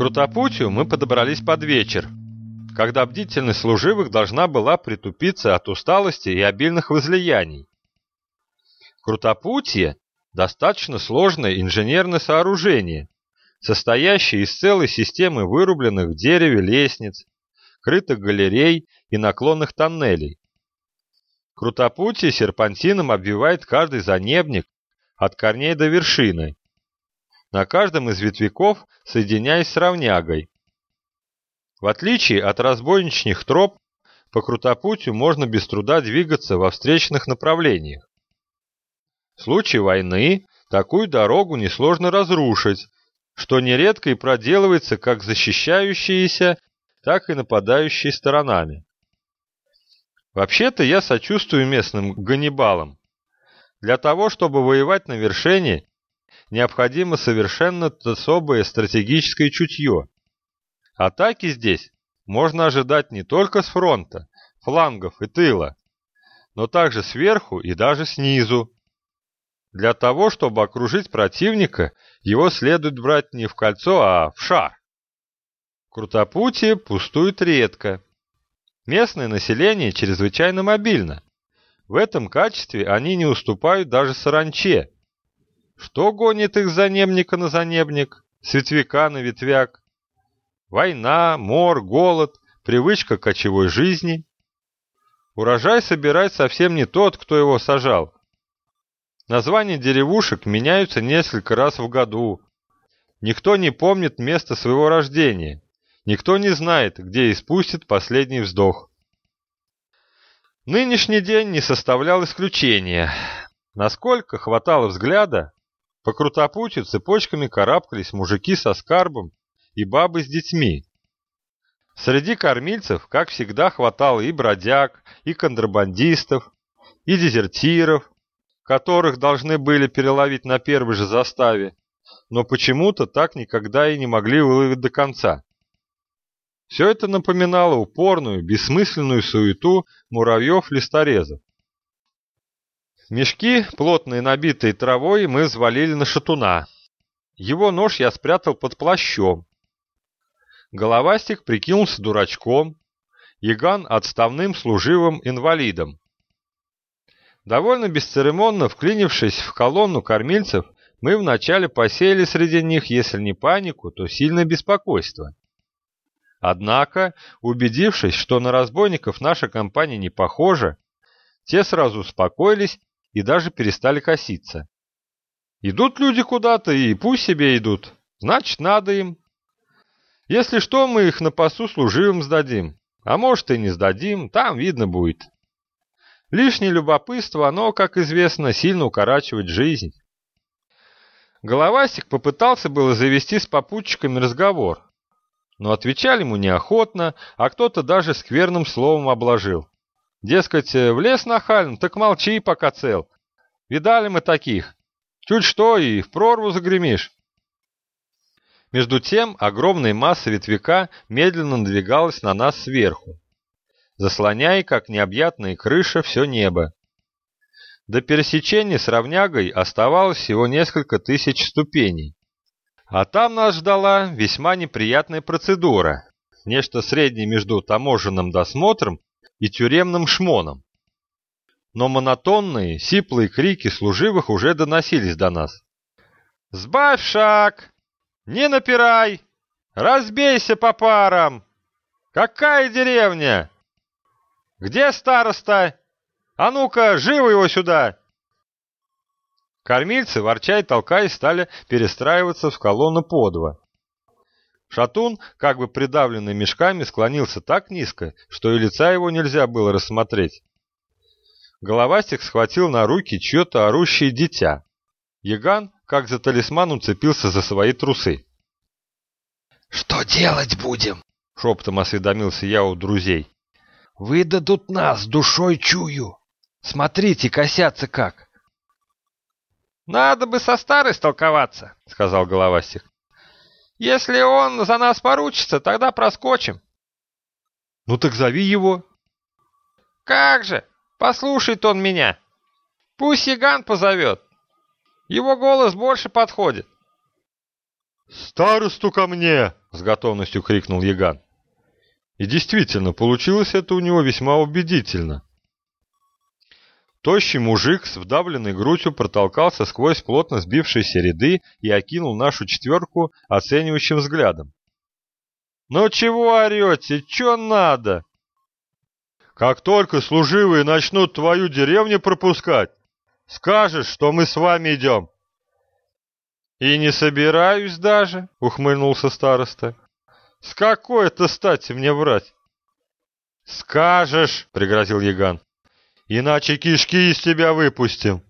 Крутопутью мы подобрались под вечер, когда бдительность служивых должна была притупиться от усталости и обильных возлияний. Крутопутье – достаточно сложное инженерное сооружение, состоящее из целой системы вырубленных в дереве лестниц, крытых галерей и наклонных тоннелей. Крутопутье серпантином обвивает каждый занебник от корней до вершины, на каждом из ветвяков соединяясь с равнягой. В отличие от разбойничных троп, по крутопутью можно без труда двигаться во встречных направлениях. В случае войны такую дорогу несложно разрушить, что нередко и проделывается как защищающиеся, так и нападающие сторонами. Вообще-то я сочувствую местным ганнибалам. Для того, чтобы воевать на вершине, необходимо совершенно особое стратегическое чутье. Атаки здесь можно ожидать не только с фронта, флангов и тыла, но также сверху и даже снизу. Для того, чтобы окружить противника, его следует брать не в кольцо, а в шар. Крутопутие пустует редко. Местное население чрезвычайно мобильно. В этом качестве они не уступают даже саранче. Что гонит их занемника на занемник, с на ветвяк? Война, мор, голод, привычка кочевой жизни. Урожай собирает совсем не тот, кто его сажал. Названия деревушек меняются несколько раз в году. Никто не помнит место своего рождения. Никто не знает, где испустит последний вздох. Нынешний день не составлял исключения. Насколько хватало взгляда, по крутопутью цепочками карабкались мужики со скарбом и бабы с детьми. Среди кормильцев, как всегда, хватало и бродяг, и контрабандистов, и дезертиров, которых должны были переловить на первой же заставе, но почему-то так никогда и не могли выловить до конца. Все это напоминало упорную, бессмысленную суету муравьев-листорезов. Мешки, плотные набитые травой, мы взвалили на шатуна. Его нож я спрятал под плащом. Головастик прикинулся дурачком, Яган отставным служивым инвалидом. Довольно бесцеремонно вклинившись в колонну кормильцев, мы вначале посеяли среди них, если не панику, то сильное беспокойство. Однако, убедившись, что на разбойников наша компания не похожа, те сразу успокоились и даже перестали коситься. Идут люди куда-то, и пусть себе идут, значит, надо им. Если что, мы их на пасу служивым сдадим, а может и не сдадим, там видно будет. Лишнее любопытство, оно, как известно, сильно укорачивает жизнь. Головастик попытался было завести с попутчиками разговор, но отвечали ему неохотно, а кто-то даже скверным словом обложил. Дескать, в лес нахален, так молчи, пока цел. Видали мы таких. Чуть что и в прорву загремишь. Между тем огромная масса ветвяка медленно надвигалась на нас сверху, заслоняя, как необъятная крыша, все небо. До пересечения с равнягой оставалось всего несколько тысяч ступеней. А там нас ждала весьма неприятная процедура, нечто среднее между таможенным досмотром и тюремным шмоном. Но монотонные, сиплые крики служивых уже доносились до нас. «Сбавь шаг! Не напирай! Разбейся по парам! Какая деревня? Где староста? А ну-ка, живо его сюда!» Кормильцы, ворча и толкаясь, стали перестраиваться в колонну по. Шатун, как бы придавленный мешками, склонился так низко, что и лица его нельзя было рассмотреть. Головастик схватил на руки чье-то орущее дитя. Яган, как за талисман, уцепился за свои трусы. «Что делать будем?» — шепотом осведомился я у друзей. «Выдадут нас, душой чую. Смотрите, косятся как. «Надо бы со старой столковаться», — сказал Головастик. «Если он за нас поручится, тогда проскочим». «Ну так зови его». «Как же! Послушает он меня. Пусть Яган позовет. Его голос больше подходит». «Старосту ко мне!» — с готовностью крикнул Яган. И действительно, получилось это у него весьма убедительно. Тощий мужик с вдавленной грудью протолкался сквозь плотно сбившиеся ряды и окинул нашу четверку оценивающим взглядом. «Ну чего орете? Чё надо?» «Как только служивые начнут твою деревню пропускать, скажешь, что мы с вами идем». «И не собираюсь даже», — ухмыльнулся староста. «С какой это стати мне врать?» «Скажешь», — пригрозил Яган. «Иначе кишки из тебя выпустим.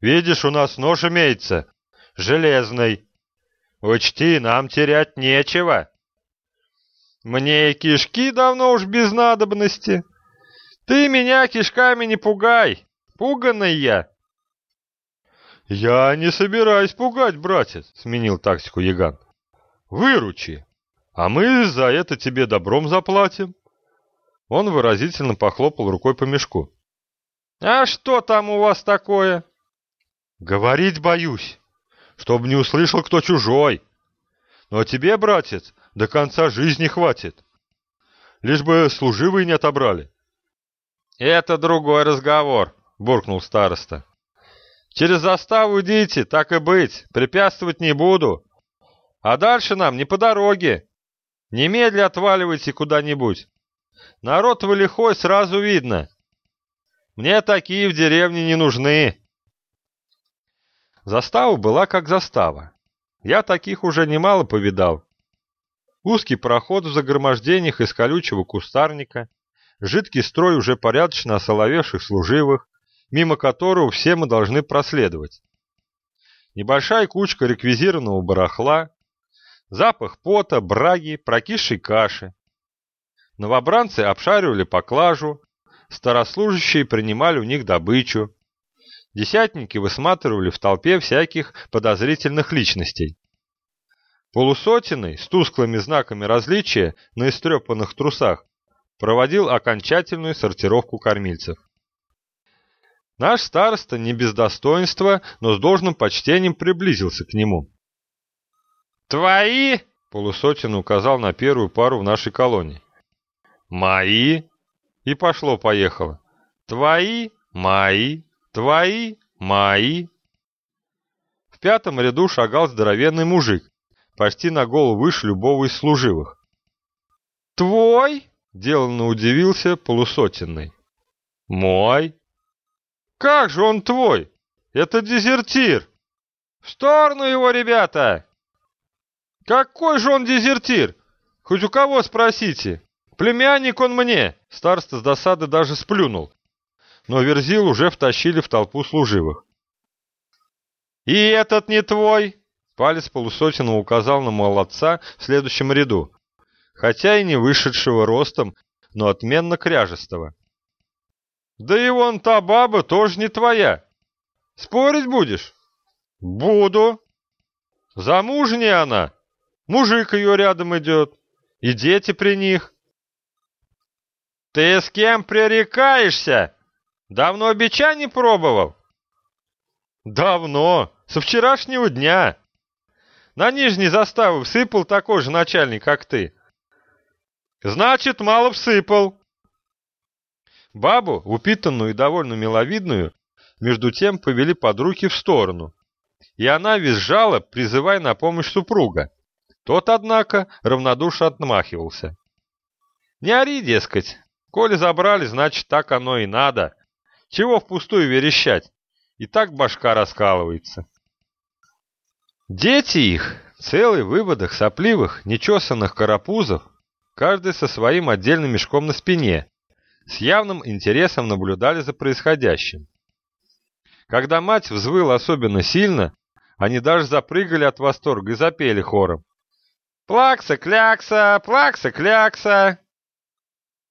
Видишь, у нас нож имеется, железный. Учти, нам терять нечего». «Мне и кишки давно уж без надобности. Ты меня кишками не пугай, пуганый я». «Я не собираюсь пугать, братец», — сменил тактику Яган. «Выручи, а мы за это тебе добром заплатим». Он выразительно похлопал рукой по мешку. «А что там у вас такое?» «Говорить боюсь, чтобы не услышал кто чужой. Но тебе, братец, до конца жизни хватит. Лишь бы служивые не отобрали. Это другой разговор, буркнул староста. Через заставу идите, так и быть, препятствовать не буду. А дальше нам не по дороге. Немедля отваливайте куда-нибудь. Народ вы лихой, сразу видно. Мне такие в деревне не нужны. Застава была как застава. Я таких уже немало повидал. Узкий проход в загромождениях из колючего кустарника, жидкий строй уже порядочно осоловевших служивых, мимо которого все мы должны проследовать. Небольшая кучка реквизированного барахла, запах пота, браги, прокисшей каши. Новобранцы обшаривали поклажу, старослужащие принимали у них добычу. Десятники высматривали в толпе всяких подозрительных личностей. Полусотенный, с тусклыми знаками различия на истрепанных трусах, проводил окончательную сортировку кормильцев. Наш староста не без достоинства, но с должным почтением приблизился к нему. «Твои?» — полусотен указал на первую пару в нашей колонии. «Мои?» И пошло-поехало. «Твои? Мои? Твои? Мои?» В пятом ряду шагал здоровенный мужик, почти на голову выше любого из служивых. «Твой?» — деланно удивился полусотенный. «Мой?» «Как же он твой? Это дезертир!» «В сторону его, ребята!» «Какой же он дезертир? Хоть у кого спросите. Племянник он мне!» Староста с досады даже сплюнул. Но Верзил уже втащили в толпу служивых. «И этот не твой?» Палец полусотенного указал на молодца в следующем ряду, хотя и не вышедшего ростом, но отменно кряжестого. «Да и вон та баба тоже не твоя. Спорить будешь?» «Буду. Замужняя она. Мужик ее рядом идет. И дети при них». «Ты с кем пререкаешься? Давно бича не пробовал?» «Давно. Со вчерашнего дня. На нижней заставы всыпал такой же начальник, как ты. Значит, мало всыпал. Бабу, упитанную и довольно миловидную, между тем повели под руки в сторону. И она визжала, призывая на помощь супруга. Тот, однако, равнодушно отмахивался. Не ори, дескать. Коли забрали, значит, так оно и надо. Чего впустую верещать? И так башка раскалывается. Дети их, целый выводок сопливых, нечесанных карапузов, каждый со своим отдельным мешком на спине, с явным интересом наблюдали за происходящим. Когда мать взвыла особенно сильно, они даже запрыгали от восторга и запели хором. «Плакса-клякса, плакса-клякса!»